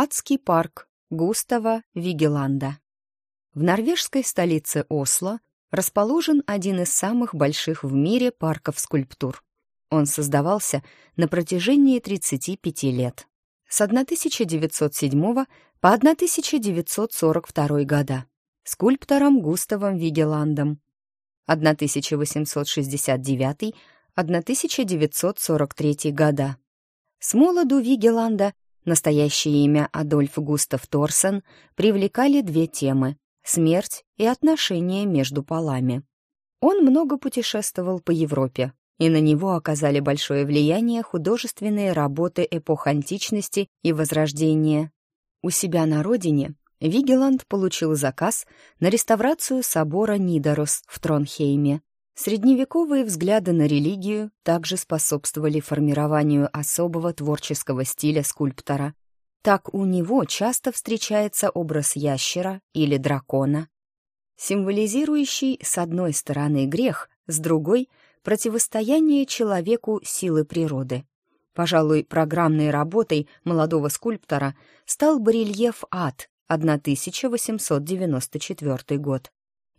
Адский парк Густава Вигеланда. В норвежской столице Осло расположен один из самых больших в мире парков скульптур. Он создавался на протяжении 35 лет. С 1907 по 1942 года скульптором Густавом Вигеландом 1869-1943 года. С молоду Вигеланда, настоящее имя Адольф Густав Торсен, привлекали две темы — смерть и отношения между полами. Он много путешествовал по Европе, и на него оказали большое влияние художественные работы эпох античности и Возрождения. У себя на родине Вигеланд получил заказ на реставрацию собора Нидорос в Тронхейме. Средневековые взгляды на религию также способствовали формированию особого творческого стиля скульптора. Так у него часто встречается образ ящера или дракона, символизирующий с одной стороны грех, с другой — противостояние человеку силы природы. Пожалуй, программной работой молодого скульптора стал барельеф «Ад» 1894 год,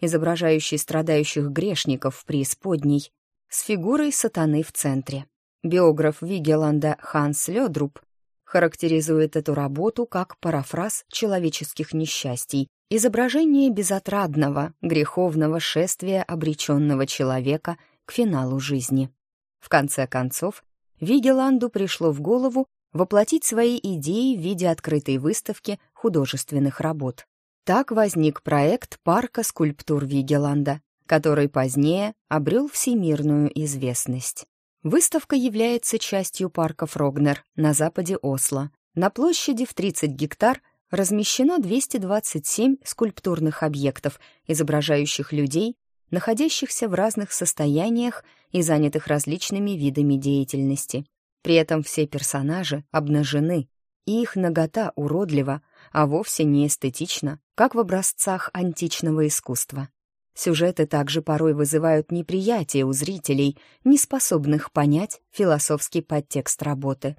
изображающий страдающих грешников в преисподней, с фигурой сатаны в центре. Биограф Вигеланда Ханс Лёдруб характеризует эту работу как парафраз человеческих несчастий, изображение безотрадного, греховного шествия обреченного человека к финалу жизни. В конце концов, Вигеланду пришло в голову воплотить свои идеи в виде открытой выставки художественных работ. Так возник проект парка скульптур Вигеланда, который позднее обрел всемирную известность. Выставка является частью парка Фрогнер на западе Осло. На площади в 30 гектар размещено 227 скульптурных объектов, изображающих людей, находящихся в разных состояниях и занятых различными видами деятельности. При этом все персонажи обнажены, и их нагота уродлива, а вовсе не эстетична, как в образцах античного искусства. Сюжеты также порой вызывают неприятие у зрителей, не способных понять философский подтекст работы.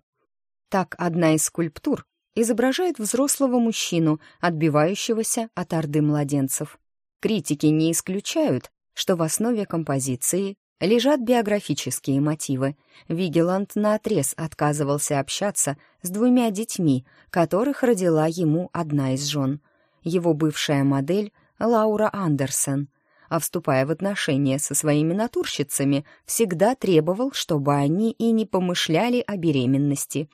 Так одна из скульптур изображает взрослого мужчину, отбивающегося от орды младенцев. Критики не исключают, что в основе композиции лежат биографические мотивы. Вигеланд наотрез отказывался общаться с двумя детьми, которых родила ему одна из жен. Его бывшая модель Лаура Андерсен, а вступая в отношения со своими натурщицами, всегда требовал, чтобы они и не помышляли о беременности.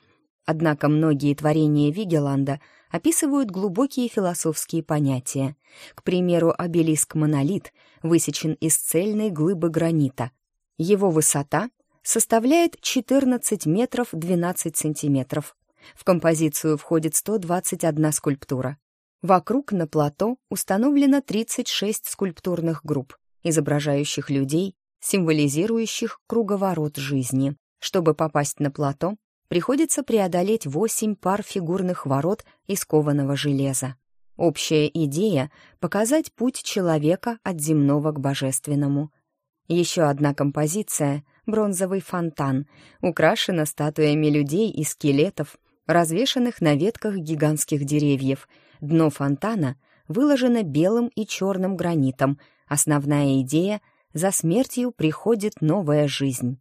Однако многие творения Вигеланда описывают глубокие философские понятия. К примеру, обелиск-монолит высечен из цельной глыбы гранита, его высота составляет 14 метров 12 сантиметров. В композицию входит 121 скульптура. Вокруг на плато установлено 36 скульптурных групп, изображающих людей, символизирующих круговорот жизни. Чтобы попасть на плато, приходится преодолеть 8 пар фигурных ворот из кованого железа. Общая идея — показать путь человека от земного к божественному. Еще одна композиция — бронзовый фонтан, украшена статуями людей и скелетов, развешанных на ветках гигантских деревьев. Дно фонтана выложено белым и черным гранитом. Основная идея — за смертью приходит новая жизнь.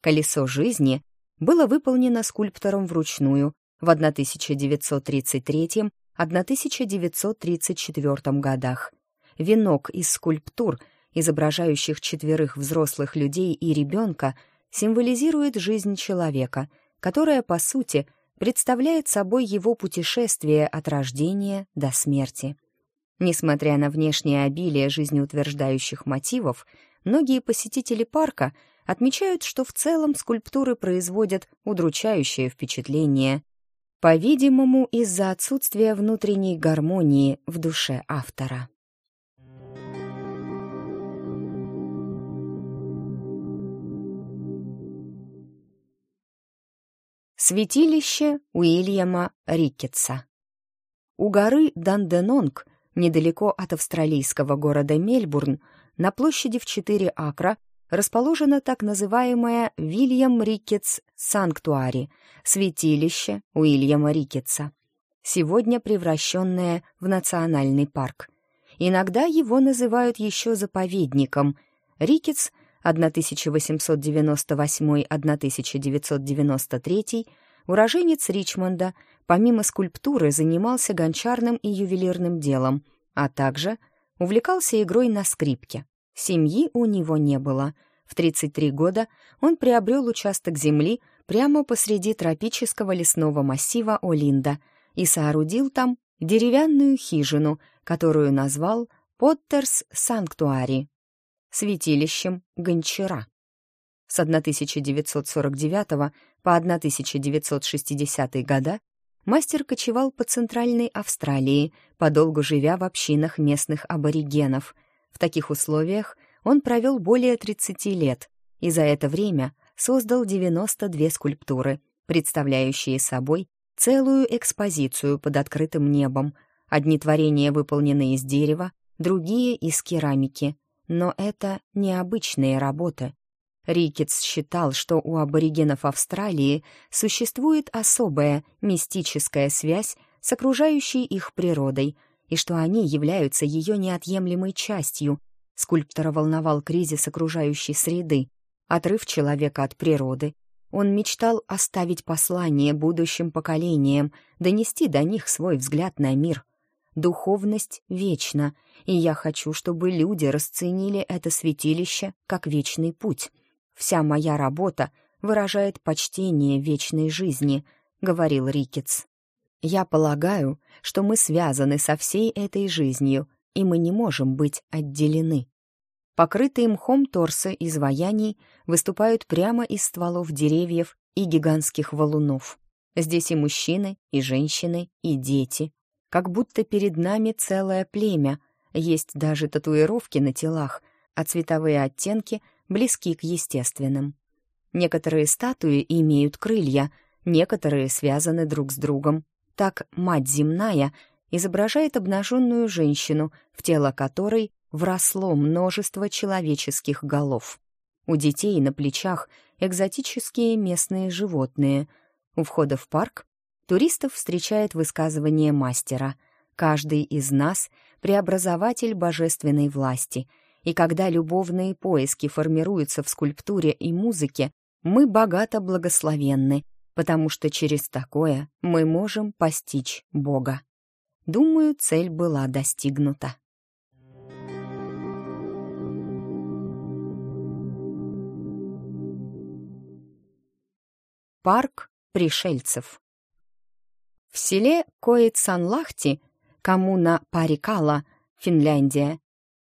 Колесо жизни было выполнено скульптором вручную в 1933-1934 годах. Венок из скульптур — изображающих четверых взрослых людей и ребенка, символизирует жизнь человека, которая, по сути, представляет собой его путешествие от рождения до смерти. Несмотря на внешнее обилие жизнеутверждающих мотивов, многие посетители парка отмечают, что в целом скульптуры производят удручающее впечатление, по-видимому, из-за отсутствия внутренней гармонии в душе автора. Святилище Уильяма Рикетса. У горы Данденонг, недалеко от австралийского города Мельбурн, на площади в 4 акра расположено так называемое Вильям Рикетс Санктуари, святилище Уильяма Рикетса. сегодня превращенное в национальный парк. Иногда его называют еще заповедником. Рикетс 1898-1993, уроженец Ричмонда, помимо скульптуры занимался гончарным и ювелирным делом, а также увлекался игрой на скрипке. Семьи у него не было. В 33 года он приобрел участок земли прямо посреди тропического лесного массива Олинда и соорудил там деревянную хижину, которую назвал Поттерс Санктуари святилищем Гончара. С 1949 по 1960 года мастер кочевал по Центральной Австралии, подолгу живя в общинах местных аборигенов. В таких условиях он провел более 30 лет и за это время создал 92 скульптуры, представляющие собой целую экспозицию под открытым небом. Одни творения выполнены из дерева, другие — из керамики — но это необычные работы. Рикетс считал, что у аборигенов Австралии существует особая мистическая связь с окружающей их природой и что они являются ее неотъемлемой частью. Скульптора волновал кризис окружающей среды, отрыв человека от природы. Он мечтал оставить послание будущим поколениям, донести до них свой взгляд на мир. Духовность вечна, и я хочу, чтобы люди расценили это святилище как вечный путь. Вся моя работа выражает почтение вечной жизни, говорил Рикетс. Я полагаю, что мы связаны со всей этой жизнью, и мы не можем быть отделены. Покрытые мхом торсы изваяний выступают прямо из стволов деревьев и гигантских валунов. Здесь и мужчины, и женщины, и дети, как будто перед нами целое племя. Есть даже татуировки на телах, а цветовые оттенки близки к естественным. Некоторые статуи имеют крылья, некоторые связаны друг с другом. Так мать земная изображает обнаженную женщину, в тело которой вросло множество человеческих голов. У детей на плечах экзотические местные животные. У входа в парк туристов встречает высказывание мастера «Каждый из нас — преобразователь божественной власти», и когда любовные поиски формируются в скульптуре и музыке, мы богато благословенны, потому что через такое мы можем постичь Бога. Думаю, цель была достигнута. Парк пришельцев в селе Коит-Санлахти, коммуна Парикала, Финляндия,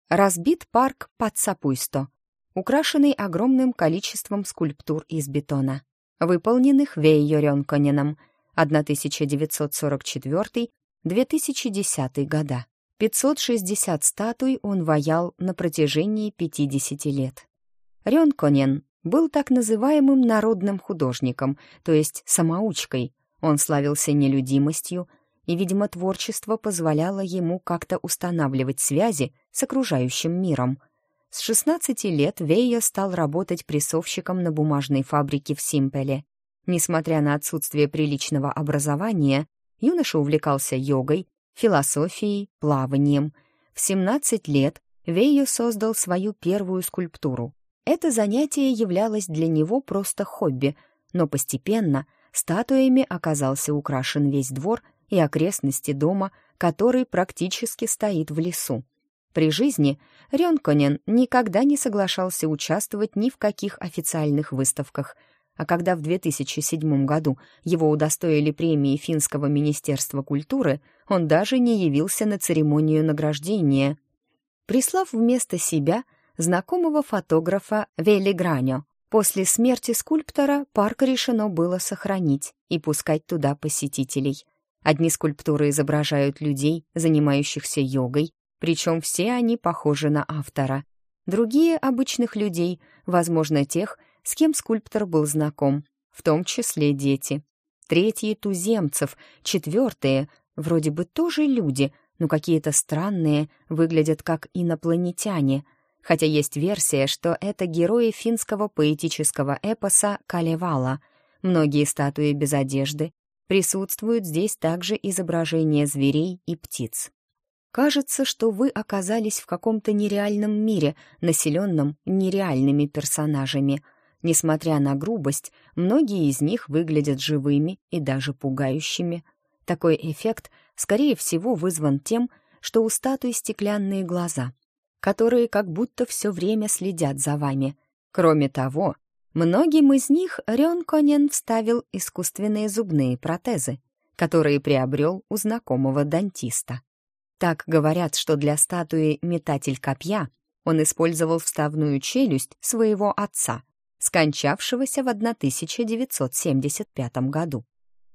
разбит парк Пацапуйсто, украшенный огромным количеством скульптур из бетона, выполненных Вейо Рёнконеном 1944-2010 года. 560 статуй он ваял на протяжении 50 лет. Рёнконен был так называемым народным художником, то есть самоучкой, он славился нелюдимостью, и, видимо, творчество позволяло ему как-то устанавливать связи с окружающим миром. С 16 лет Вейя стал работать прессовщиком на бумажной фабрике в Симпеле. Несмотря на отсутствие приличного образования, юноша увлекался йогой, философией, плаванием. В 17 лет Вейо создал свою первую скульптуру. Это занятие являлось для него просто хобби, но постепенно Статуями оказался украшен весь двор и окрестности дома, который практически стоит в лесу. При жизни Рёнконен никогда не соглашался участвовать ни в каких официальных выставках, а когда в 2007 году его удостоили премии Финского министерства культуры, он даже не явился на церемонию награждения, прислав вместо себя знакомого фотографа Вели Граньо, После смерти скульптора парк решено было сохранить и пускать туда посетителей. Одни скульптуры изображают людей, занимающихся йогой, причем все они похожи на автора. Другие — обычных людей, возможно, тех, с кем скульптор был знаком, в том числе дети. Третьи — туземцев, четвертые — вроде бы тоже люди, но какие-то странные, выглядят как инопланетяне — хотя есть версия, что это герои финского поэтического эпоса «Калевала». Многие статуи без одежды, Присутствуют здесь также изображения зверей и птиц. Кажется, что вы оказались в каком-то нереальном мире, населенном нереальными персонажами. Несмотря на грубость, многие из них выглядят живыми и даже пугающими. Такой эффект, скорее всего, вызван тем, что у статуи стеклянные глаза, которые как будто все время следят за вами. Кроме того, Многим из них Рёнконен вставил искусственные зубные протезы, которые приобрел у знакомого дантиста. Так говорят, что для статуи «Метатель копья» он использовал вставную челюсть своего отца, скончавшегося в 1975 году.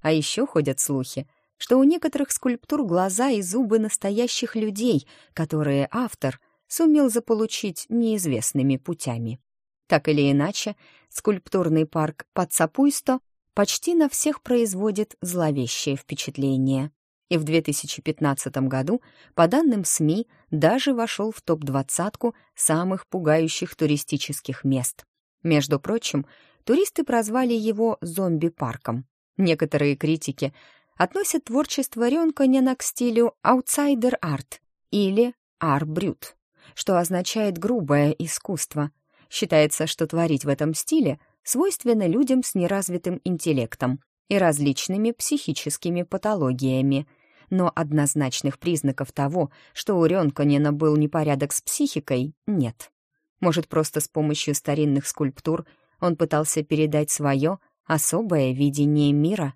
А еще ходят слухи, что у некоторых скульптур глаза и зубы настоящих людей, которые автор сумел заполучить неизвестными путями. Так или иначе, скульптурный парк Пацапуйсто почти на всех производит зловещее впечатление. И в 2015 году, по данным СМИ, даже вошел в топ-двадцатку самых пугающих туристических мест. Между прочим, туристы прозвали его «зомби-парком». Некоторые критики относят творчество Рёнконена к стилю «аутсайдер-арт» или «ар-брют», что означает «грубое искусство», Считается, что творить в этом стиле свойственно людям с неразвитым интеллектом и различными психическими патологиями. Но однозначных признаков того, что у Рёнконена был непорядок с психикой, нет. Может, просто с помощью старинных скульптур он пытался передать свое особое видение мира?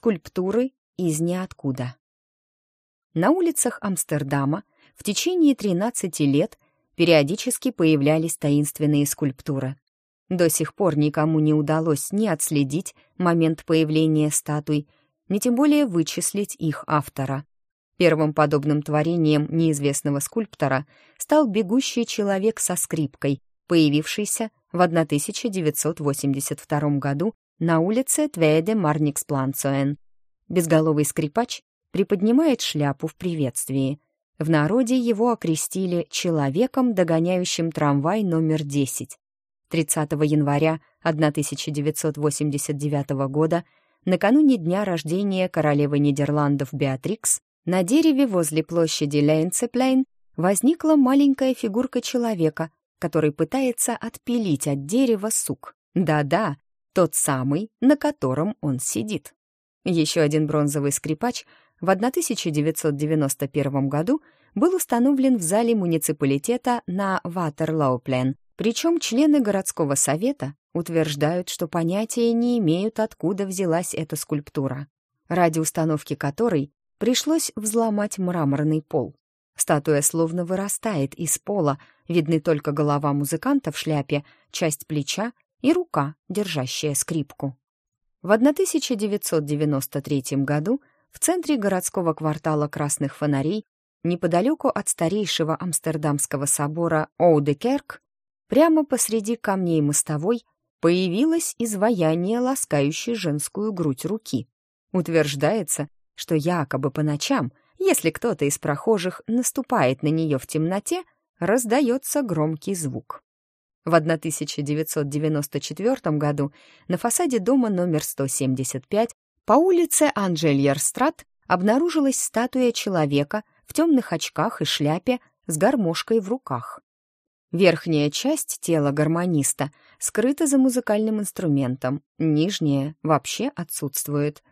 Скульптуры из ниоткуда. На улицах Амстердама в течение 13 лет периодически появлялись таинственные скульптуры. До сих пор никому не удалось ни отследить момент появления статуй, ни тем более вычислить их автора. Первым подобным творением неизвестного скульптора стал бегущий человек со скрипкой, появившийся в 1982 году на улице Тведе Марникспланцуэн Безголовый скрипач приподнимает шляпу в приветствии. В народе его окрестили человеком, догоняющим трамвай номер 10. 30 января 1989 года, накануне дня рождения королевы Нидерландов Беатрикс, на дереве возле площади Лейнцеплейн возникла маленькая фигурка человека, который пытается отпилить от дерева сук. Да-да, тот самый, на котором он сидит. Еще один бронзовый скрипач в 1991 году был установлен в зале муниципалитета на Ватерлауплен, причем члены городского совета утверждают, что понятия не имеют, откуда взялась эта скульптура, ради установки которой пришлось взломать мраморный пол. Статуя словно вырастает из пола, видны только голова музыканта в шляпе, часть плеча и рука, держащая скрипку. В 1993 году в центре городского квартала Красных Фонарей, неподалеку от старейшего амстердамского собора Оудекерк, прямо посреди камней мостовой появилось изваяние, ласкающее женскую грудь руки. Утверждается, что якобы по ночам, если кто-то из прохожих наступает на нее в темноте, раздается громкий звук. В 1994 году на фасаде дома номер 175 по улице Анжельерстрат обнаружилась статуя человека в темных очках и шляпе с гармошкой в руках. Верхняя часть тела гармониста скрыта за музыкальным инструментом, нижняя вообще отсутствует.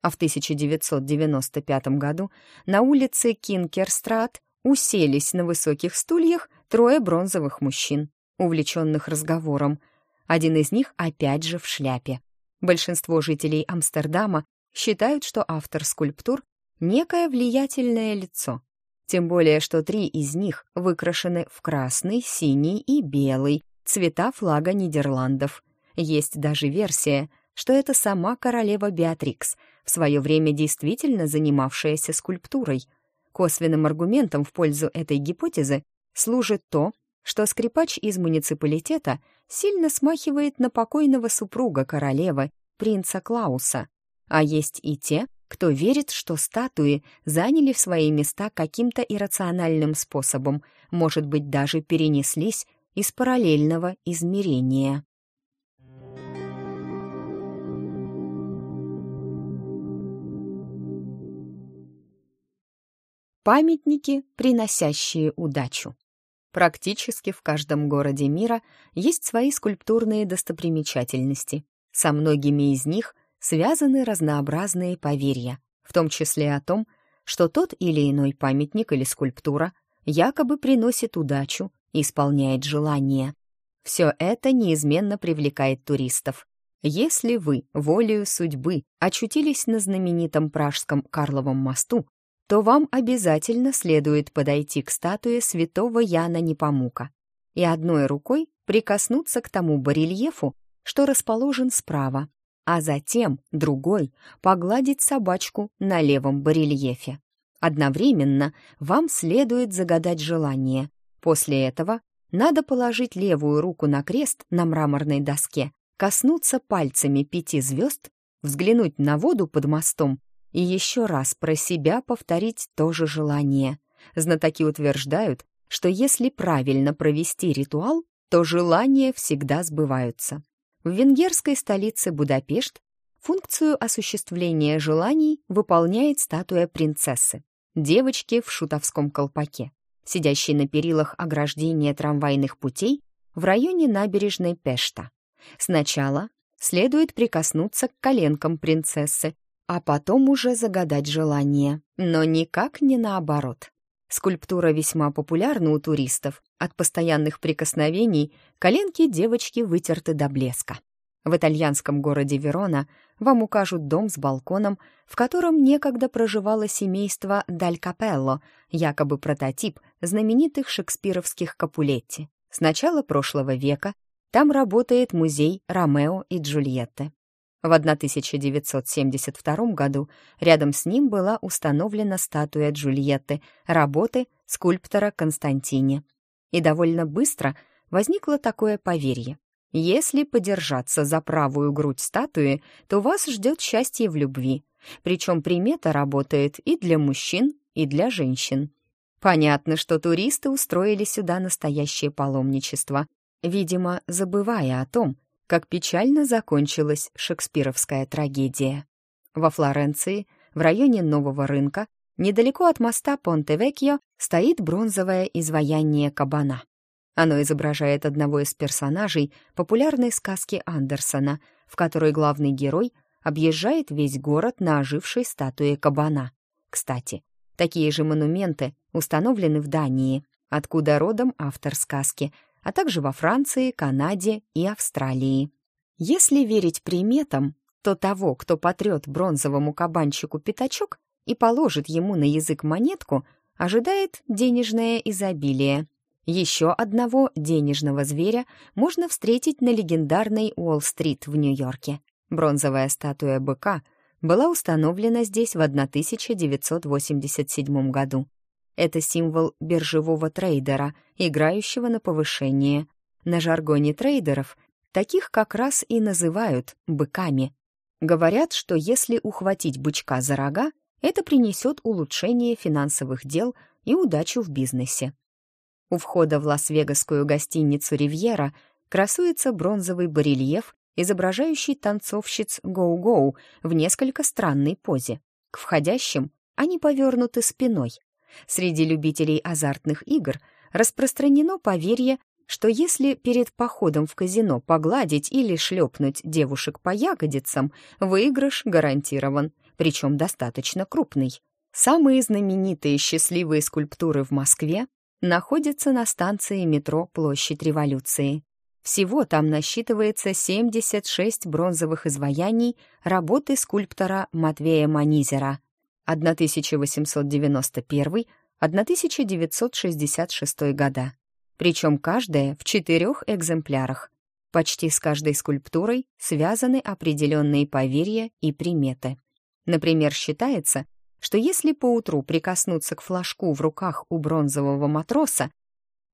А в 1995 году на улице Кинкерстрат уселись на высоких стульях трое бронзовых мужчин увлеченных разговором. Один из них опять же в шляпе. Большинство жителей Амстердама считают, что автор скульптур — некое влиятельное лицо. Тем более, что три из них выкрашены в красный, синий и белый, цвета флага Нидерландов. Есть даже версия, что это сама королева Беатрикс, в свое время действительно занимавшаяся скульптурой. Косвенным аргументом в пользу этой гипотезы служит то, что скрипач из муниципалитета сильно смахивает на покойного супруга королевы, принца Клауса, а есть и те, кто верит, что статуи заняли в свои места каким-то иррациональным способом, может быть, даже перенеслись из параллельного измерения. Памятники, приносящие удачу. Практически в каждом городе мира есть свои скульптурные достопримечательности. Со многими из них связаны разнообразные поверья, в том числе о том, что тот или иной памятник или скульптура якобы приносит удачу и исполняет желания. Все это неизменно привлекает туристов. Если вы, волею судьбы, очутились на знаменитом пражском Карловом мосту, то вам обязательно следует подойти к статуе святого Яна Непомука и одной рукой прикоснуться к тому барельефу, что расположен справа, а затем другой погладить собачку на левом барельефе. Одновременно вам следует загадать желание. После этого надо положить левую руку на крест на мраморной доске, коснуться пальцами пяти звезд, взглянуть на воду под мостом и еще раз про себя повторить то же желание. Знатоки утверждают, что если правильно провести ритуал, то желания всегда сбываются. В венгерской столице Будапешт функцию осуществления желаний выполняет статуя принцессы, девочки в шутовском колпаке, сидящей на перилах ограждения трамвайных путей в районе набережной Пешта. Сначала следует прикоснуться к коленкам принцессы, а потом уже загадать желание, но никак не наоборот. Скульптура весьма популярна у туристов. От постоянных прикосновений коленки девочки вытерты до блеска. В итальянском городе Верона вам укажут дом с балконом, в котором некогда проживало семейство Даль Капелло, якобы прототип знаменитых шекспировских Капулетти. С начала прошлого века там работает музей Ромео и Джульетты. В 1972 году рядом с ним была установлена статуя Джульетты, работы скульптора Константини. И довольно быстро возникло такое поверье. Если подержаться за правую грудь статуи, то вас ждет счастье в любви. Причем примета работает и для мужчин, и для женщин. Понятно, что туристы устроили сюда настоящее паломничество, видимо, забывая о том, как печально закончилась шекспировская трагедия. Во Флоренции, в районе Нового рынка, недалеко от моста Понте-Векьо, стоит бронзовое изваяние кабана. Оно изображает одного из персонажей популярной сказки Андерсона, в которой главный герой объезжает весь город на ожившей статуе кабана. Кстати, такие же монументы установлены в Дании, откуда родом автор сказки — а также во Франции, Канаде и Австралии. Если верить приметам, то того, кто потрет бронзовому кабанчику пятачок и положит ему на язык монетку, ожидает денежное изобилие. Еще одного денежного зверя можно встретить на легендарной Уолл-стрит в Нью-Йорке. Бронзовая статуя быка была установлена здесь в 1987 году. Это символ биржевого трейдера, играющего на повышение. На жаргоне трейдеров таких как раз и называют быками. Говорят, что если ухватить бычка за рога, это принесет улучшение финансовых дел и удачу в бизнесе. У входа в Лас-Вегасскую гостиницу «Ривьера» красуется бронзовый барельеф, изображающий танцовщиц гоу-гоу в несколько странной позе. К входящим они повернуты спиной, Среди любителей азартных игр распространено поверье, что если перед походом в казино погладить или шлепнуть девушек по ягодицам, выигрыш гарантирован, причем достаточно крупный. Самые знаменитые счастливые скульптуры в Москве находятся на станции метро Площадь Революции. Всего там насчитывается 76 бронзовых изваяний работы скульптора Матвея Манизера — 1891-1966 года. Причем каждая в четырех экземплярах. Почти с каждой скульптурой связаны определенные поверья и приметы. Например, считается, что если поутру прикоснуться к флажку в руках у бронзового матроса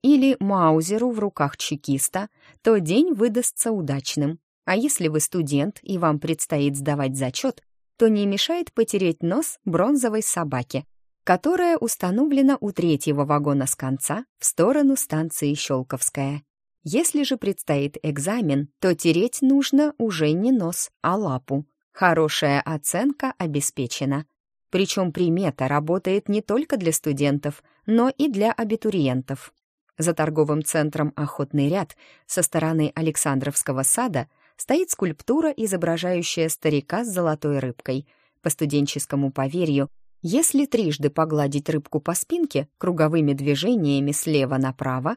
или маузеру в руках чекиста, то день выдастся удачным. А если вы студент и вам предстоит сдавать зачет, то не мешает потереть нос бронзовой собаке, которая установлена у третьего вагона с конца в сторону станции Щелковская. Если же предстоит экзамен, то тереть нужно уже не нос, а лапу. Хорошая оценка обеспечена. Причем примета работает не только для студентов, но и для абитуриентов. За торговым центром «Охотный ряд» со стороны Александровского сада стоит скульптура, изображающая старика с золотой рыбкой. По студенческому поверью, если трижды погладить рыбку по спинке круговыми движениями слева направо,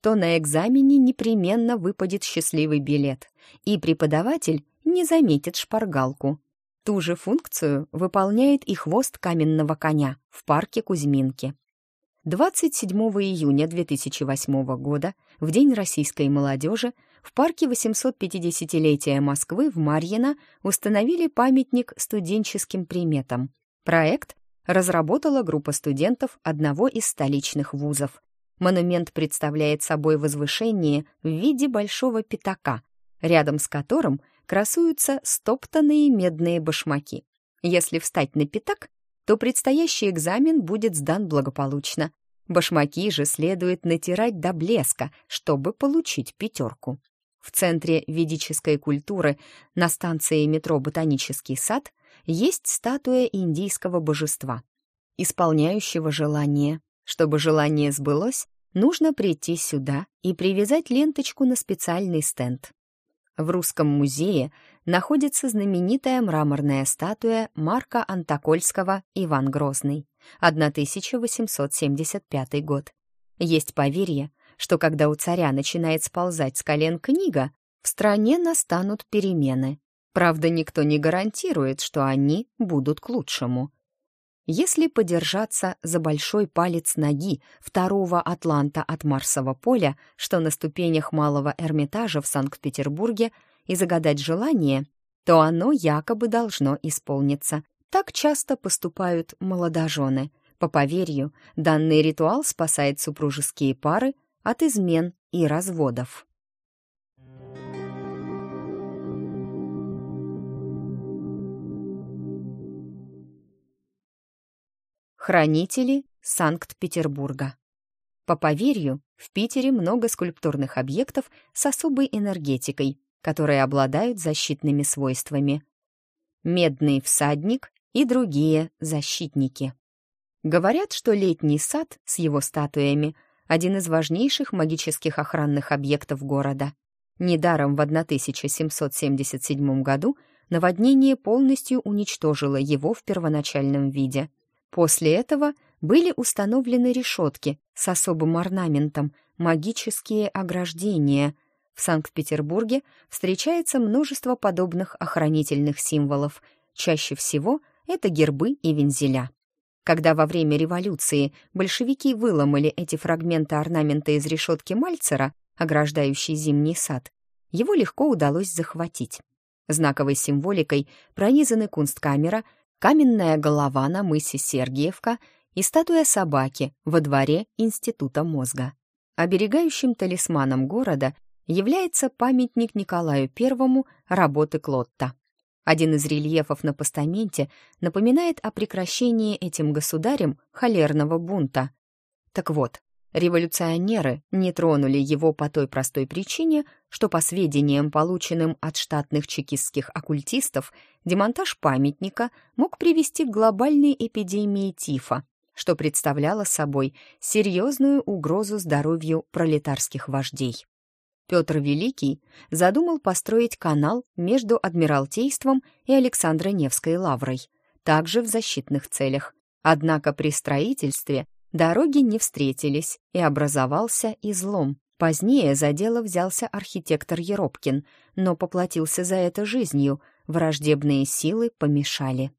то на экзамене непременно выпадет счастливый билет, и преподаватель не заметит шпаргалку. Ту же функцию выполняет и хвост каменного коня в парке Кузьминки. 27 июня 2008 года, в День российской молодежи, в парке 850-летия Москвы в Марьино установили памятник студенческим приметам. Проект разработала группа студентов одного из столичных вузов, Монумент представляет собой возвышение в виде большого пятака, рядом с которым красуются стоптанные медные башмаки. Если встать на пятак, то предстоящий экзамен будет сдан благополучно. Башмаки же следует натирать до блеска, чтобы получить пятерку. В центре ведической культуры на станции метро «Ботанический сад» есть статуя индийского божества, исполняющего желание. Чтобы желание сбылось, нужно прийти сюда и привязать ленточку на специальный стенд. В Русском музее находится знаменитая мраморная статуя Марка Антокольского «Иван Грозный», 1875 год. Есть поверье, что когда у царя начинает сползать с колен книга, в стране настанут перемены. Правда, никто не гарантирует, что они будут к лучшему. Если подержаться за большой палец ноги второго атланта от Марсового поля, что на ступенях Малого Эрмитажа в Санкт-Петербурге, и загадать желание, то оно якобы должно исполниться. Так часто поступают молодожены. По поверью, данный ритуал спасает супружеские пары от измен и разводов. Хранители Санкт-Петербурга. По поверью, в Питере много скульптурных объектов с особой энергетикой, которые обладают защитными свойствами. Медный всадник и другие защитники. Говорят, что летний сад с его статуями — один из важнейших магических охранных объектов города. Недаром в 1777 году наводнение полностью уничтожило его в первоначальном виде — После этого были установлены решетки с особым орнаментом, магические ограждения. В Санкт-Петербурге встречается множество подобных охранительных символов. Чаще всего это гербы и вензеля. Когда во время революции большевики выломали эти фрагменты орнамента из решетки Мальцера, ограждающей зимний сад, его легко удалось захватить. Знаковой символикой пронизаны кунсткамера каменная голова на мысе Сергиевка и статуя собаки во дворе Института мозга. Оберегающим талисманом города является памятник Николаю I работы Клотта. Один из рельефов на постаменте напоминает о прекращении этим государем холерного бунта. Так вот, Революционеры не тронули его по той простой причине, что, по сведениям, полученным от штатных чекистских оккультистов, демонтаж памятника мог привести к глобальной эпидемии тифа, что представляло собой серьезную угрозу здоровью пролетарских вождей. Петр Великий задумал построить канал между Адмиралтейством и Александро-Невской лаврой, также в защитных целях. Однако при строительстве Дороги не встретились, и образовался излом. Позднее за дело взялся архитектор Еропкин, но поплатился за это жизнью, враждебные силы помешали.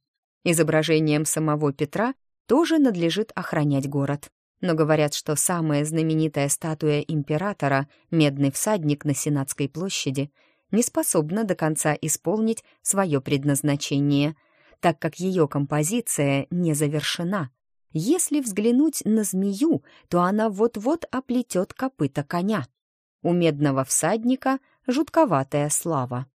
Изображением самого Петра тоже надлежит охранять город. Но говорят, что самая знаменитая статуя императора, медный всадник на Сенатской площади, не способна до конца исполнить свое предназначение, так как ее композиция не завершена. Если взглянуть на змею, то она вот-вот оплетет копыта коня. У медного всадника жутковатая слава.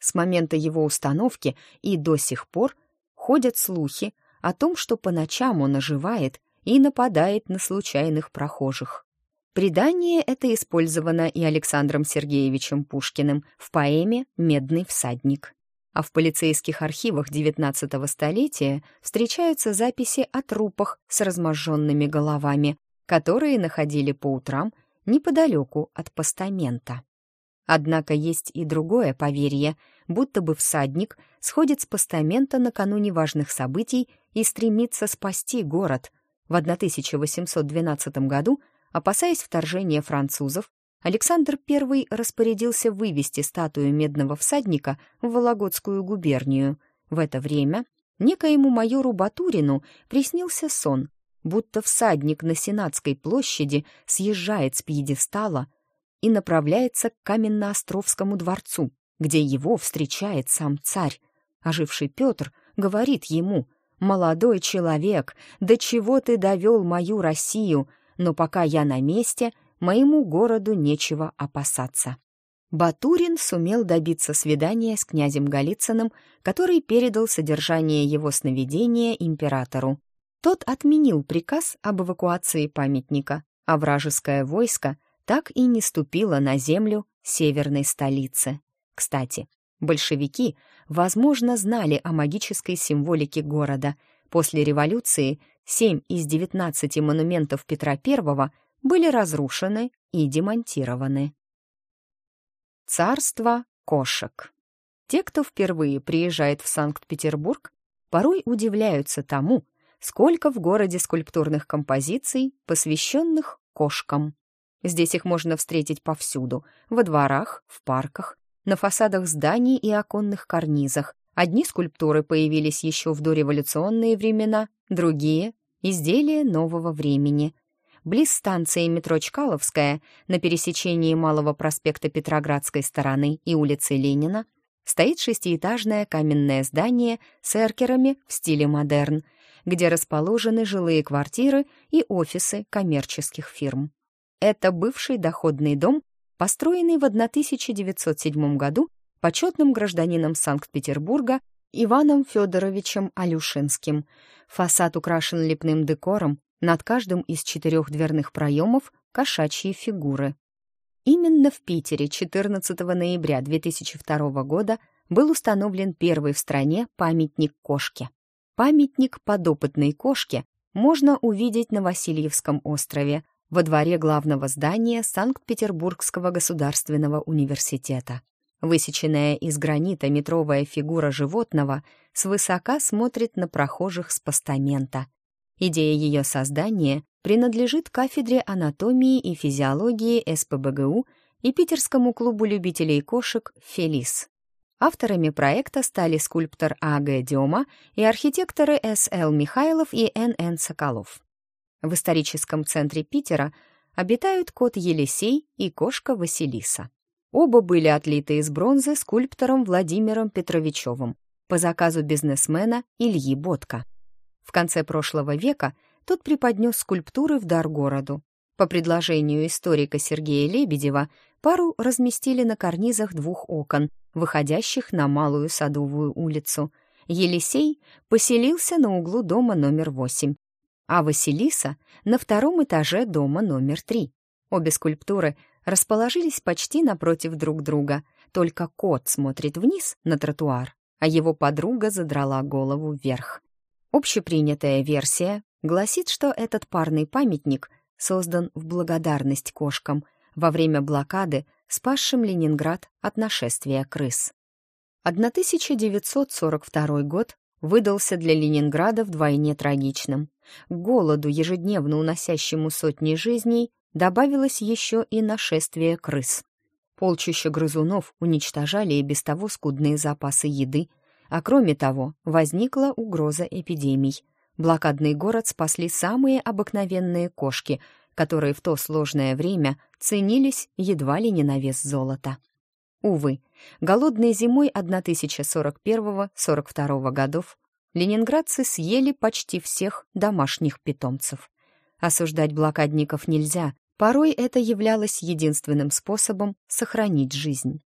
С момента его установки и до сих пор ходят слухи о том, что по ночам он оживает и нападает на случайных прохожих. Предание это использовано и Александром Сергеевичем Пушкиным в поэме «Медный всадник». А в полицейских архивах XIX столетия встречаются записи о трупах с разможженными головами, которые находили по утрам неподалеку от постамента. Однако есть и другое поверье, будто бы всадник сходит с постамента накануне важных событий и стремится спасти город. В 1812 году, опасаясь вторжения французов, Александр I распорядился вывести статую медного всадника в Вологодскую губернию. В это время некоему майору Батурину приснился сон, будто всадник на Сенатской площади съезжает с пьедестала и направляется к Каменноостровскому дворцу, где его встречает сам царь. Оживший Петр говорит ему, «Молодой человек, до чего ты довел мою Россию, но пока я на месте, моему городу нечего опасаться». Батурин сумел добиться свидания с князем Голицыным, который передал содержание его сновидения императору. Тот отменил приказ об эвакуации памятника, а вражеское войско так и не ступила на землю северной столицы. Кстати, большевики, возможно, знали о магической символике города. После революции семь из девятнадцати монументов Петра I были разрушены и демонтированы. Царство кошек. Те, кто впервые приезжает в Санкт-Петербург, порой удивляются тому, сколько в городе скульптурных композиций, посвященных кошкам. Здесь их можно встретить повсюду — во дворах, в парках, на фасадах зданий и оконных карнизах. Одни скульптуры появились еще в дореволюционные времена, другие — изделия нового времени. Близ станции метро Чкаловская, на пересечении Малого проспекта Петроградской стороны и улицы Ленина, стоит шестиэтажное каменное здание с эркерами в стиле модерн, где расположены жилые квартиры и офисы коммерческих фирм. Это бывший доходный дом, построенный в 1907 году почетным гражданином Санкт-Петербурга Иваном Федоровичем Алюшинским. Фасад украшен лепным декором, над каждым из четырех дверных проемов кошачьи фигуры. Именно в Питере 14 ноября 2002 года был установлен первый в стране памятник кошке. Памятник подопытной кошке можно увидеть на Васильевском острове, во дворе главного здания Санкт-Петербургского государственного университета. Высеченная из гранита метровая фигура животного свысока смотрит на прохожих с постамента. Идея ее создания принадлежит кафедре анатомии и физиологии СПБГУ и Питерскому клубу любителей кошек «Фелис». Авторами проекта стали скульптор А.Г. Дема и архитекторы С.Л. Михайлов и Н.Н. Соколов. В историческом центре Питера обитают кот Елисей и кошка Василиса. Оба были отлиты из бронзы скульптором Владимиром Петровичевым по заказу бизнесмена Ильи Ботка. В конце прошлого века тот преподнес скульптуры в дар городу. По предложению историка Сергея Лебедева пару разместили на карнизах двух окон, выходящих на Малую Садовую улицу. Елисей поселился на углу дома номер 8, а Василиса — на втором этаже дома номер три. Обе скульптуры расположились почти напротив друг друга, только кот смотрит вниз на тротуар, а его подруга задрала голову вверх. Общепринятая версия гласит, что этот парный памятник создан в благодарность кошкам во время блокады, спасшим Ленинград от нашествия крыс. 1942 год выдался для Ленинграда вдвойне трагичным. К голоду, ежедневно уносящему сотни жизней, добавилось еще и нашествие крыс. Полчища грызунов уничтожали и без того скудные запасы еды, а кроме того, возникла угроза эпидемий. Блокадный город спасли самые обыкновенные кошки, которые в то сложное время ценились едва ли не на вес золота. Увы, голодной зимой 1041-42 годов ленинградцы съели почти всех домашних питомцев. Осуждать блокадников нельзя, порой это являлось единственным способом сохранить жизнь.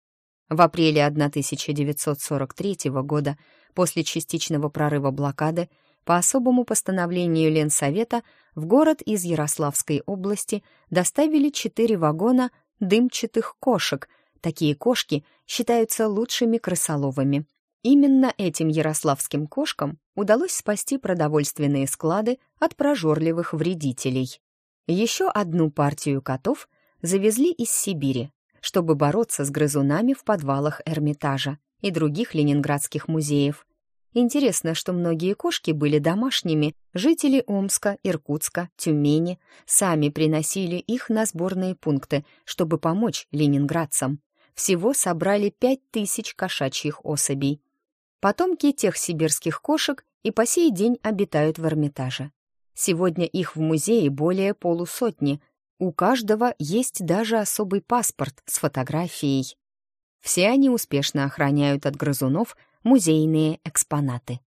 В апреле 1943 года, после частичного прорыва блокады, по особому постановлению Ленсовета в город из Ярославской области доставили четыре вагона дымчатых кошек. Такие кошки считаются лучшими крысоловами. Именно этим ярославским кошкам удалось спасти продовольственные склады от прожорливых вредителей. Еще одну партию котов завезли из Сибири, чтобы бороться с грызунами в подвалах Эрмитажа и других ленинградских музеев. Интересно, что многие кошки были домашними, жители Омска, Иркутска, Тюмени сами приносили их на сборные пункты, чтобы помочь ленинградцам. Всего собрали пять тысяч кошачьих особей. Потомки тех сибирских кошек и по сей день обитают в Эрмитаже. Сегодня их в музее более полусотни. У каждого есть даже особый паспорт с фотографией. Все они успешно охраняют от грызунов музейные экспонаты.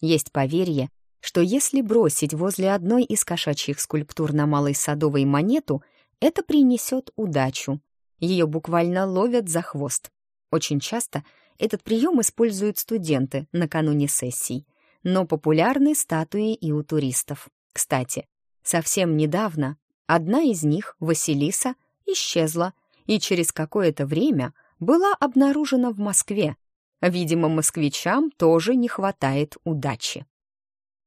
Есть поверье, что если бросить возле одной из кошачьих скульптур на Малой Садовой монету, это принесет удачу. Ее буквально ловят за хвост. Очень часто этот прием используют студенты накануне сессий, но популярны статуи и у туристов. Кстати, совсем недавно одна из них, Василиса, исчезла и через какое-то время была обнаружена в Москве Видимо, москвичам тоже не хватает удачи.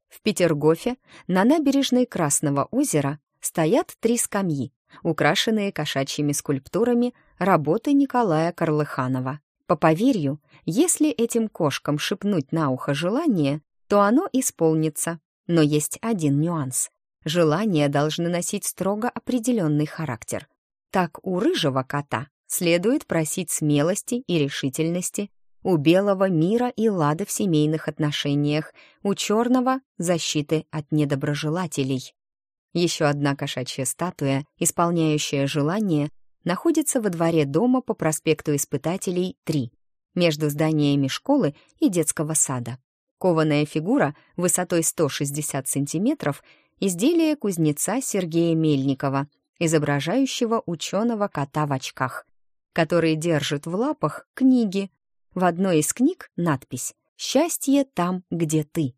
В Петергофе на набережной Красного озера стоят три скамьи, украшенные кошачьими скульптурами работы Николая Карлыханова. По поверью, если этим кошкам шепнуть на ухо желание, то оно исполнится. Но есть один нюанс. Желания должны носить строго определенный характер. Так у рыжего кота следует просить смелости и решительности у белого мира и лада в семейных отношениях, у черного — защиты от недоброжелателей. Еще одна кошачья статуя, исполняющая желание, находится во дворе дома по проспекту Испытателей 3, между зданиями школы и детского сада. Кованая фигура высотой 160 сантиметров — изделие кузнеца Сергея Мельникова, изображающего ученого кота в очках, который держит в лапах книги, в одной из книг надпись «Счастье там, где ты».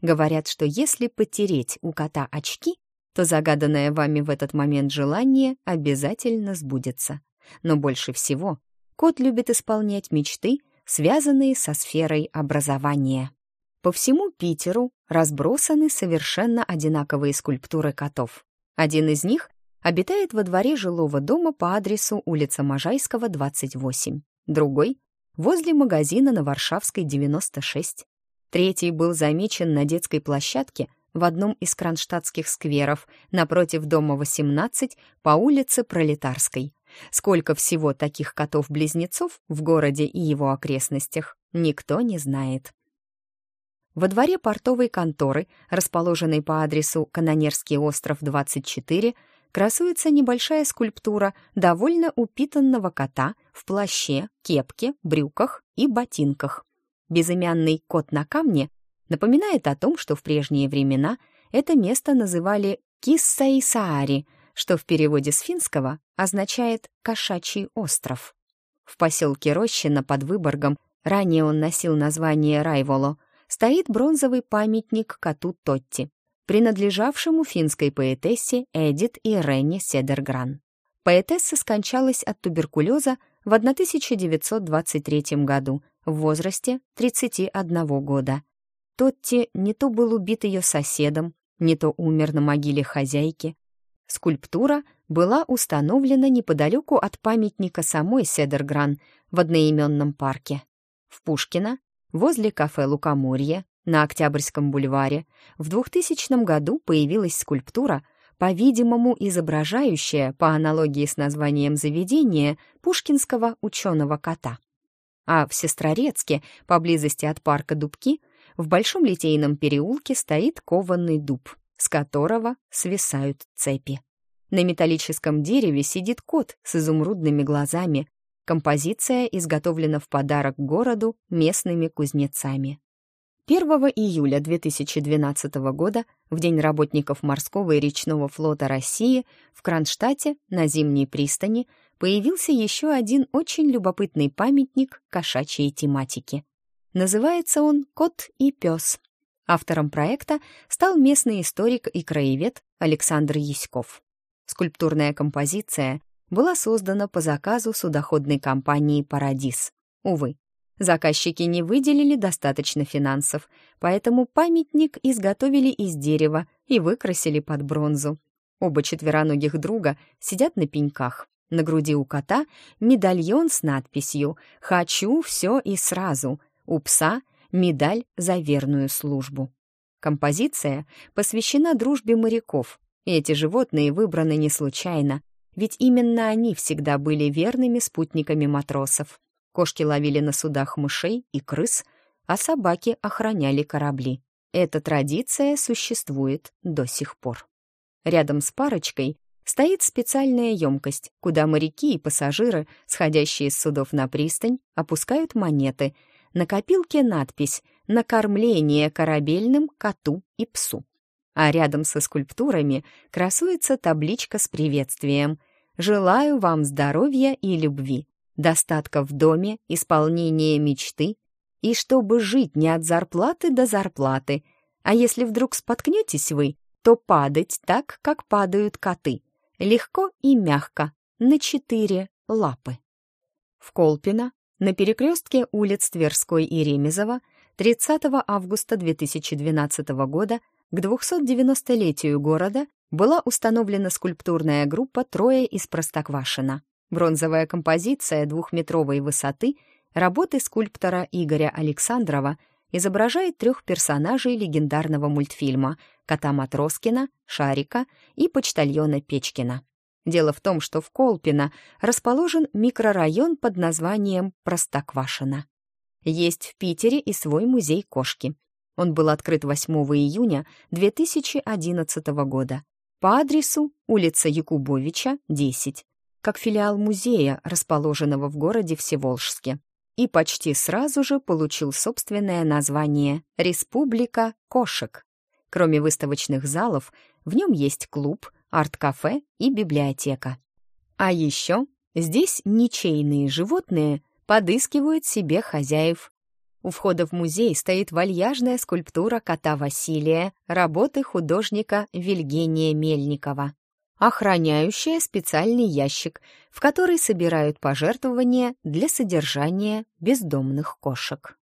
Говорят, что если потереть у кота очки, то загаданное вами в этот момент желание обязательно сбудется. Но больше всего кот любит исполнять мечты, связанные со сферой образования. По всему Питеру разбросаны совершенно одинаковые скульптуры котов. Один из них обитает во дворе жилого дома по адресу улица Можайского, 28. Другой возле магазина на Варшавской, 96. Третий был замечен на детской площадке в одном из кронштадтских скверов напротив дома 18 по улице Пролетарской. Сколько всего таких котов-близнецов в городе и его окрестностях, никто не знает. Во дворе портовой конторы, расположенной по адресу Канонерский остров, 24, красуется небольшая скульптура довольно упитанного кота в плаще, кепке, брюках и ботинках. Безымянный кот на камне напоминает о том, что в прежние времена это место называли Киссаисаари, что в переводе с финского означает «кошачий остров». В поселке Рощина под Выборгом, ранее он носил название Райволо, стоит бронзовый памятник коту Тотти, принадлежавшему финской поэтессе Эдит Ирене Седергран. Поэтесса скончалась от туберкулеза в 1923 году в возрасте 31 года. Тотти не то был убит ее соседом, не то умер на могиле хозяйки. Скульптура была установлена неподалеку от памятника самой Седергран в одноименном парке. В Пушкино, возле кафе «Лукоморье», на Октябрьском бульваре в 2000 году появилась скульптура, по-видимому, изображающая, по аналогии с названием заведения, пушкинского ученого кота. А в Сестрорецке, поблизости от парка Дубки, в Большом Литейном переулке стоит кованный дуб, с которого свисают цепи. На металлическом дереве сидит кот с изумрудными глазами. Композиция изготовлена в подарок городу местными кузнецами. 1 июля 2012 года, в День работников морского и речного флота России, в Кронштадте на Зимней пристани появился еще один очень любопытный памятник кошачьей тематики. Называется он «Кот и пес». Автором проекта стал местный историк и краевед Александр Яськов. Скульптурная композиция была создана по заказу судоходной компании «Парадис». Увы, заказчики не выделили достаточно финансов, поэтому памятник изготовили из дерева и выкрасили под бронзу. Оба четвероногих друга сидят на пеньках. На груди у кота медальон с надписью «Хочу все и сразу», у пса — медаль за верную службу. Композиция посвящена дружбе моряков, и эти животные выбраны не случайно, ведь именно они всегда были верными спутниками матросов. Кошки ловили на судах мышей и крыс, а собаки охраняли корабли. Эта традиция существует до сих пор. Рядом с парочкой стоит специальная емкость, куда моряки и пассажиры, сходящие с судов на пристань, опускают монеты. На копилке надпись «Накормление корабельным коту и псу». А рядом со скульптурами красуется табличка с приветствием «Желаю вам здоровья и любви, достатка в доме, исполнения мечты, и чтобы жить не от зарплаты до зарплаты, а если вдруг споткнетесь вы, то падать так, как падают коты, легко и мягко, на четыре лапы. В Колпино, на перекрестке улиц Тверской и Ремезова, 30 августа 2012 года к 290-летию города была установлена скульптурная группа «Трое из Простоквашино». Бронзовая композиция двухметровой высоты работы скульптора Игоря Александрова изображает трех персонажей легендарного мультфильма кота Матроскина, Шарика и почтальона Печкина. Дело в том, что в Колпино расположен микрорайон под названием Простоквашино. Есть в Питере и свой музей кошки. Он был открыт 8 июня 2011 года по адресу улица Якубовича, 10, как филиал музея, расположенного в городе Всеволжске и почти сразу же получил собственное название «Республика кошек». Кроме выставочных залов, в нем есть клуб, арт-кафе и библиотека. А еще здесь ничейные животные подыскивают себе хозяев. У входа в музей стоит вальяжная скульптура кота Василия, работы художника Вильгения Мельникова охраняющая специальный ящик, в который собирают пожертвования для содержания бездомных кошек.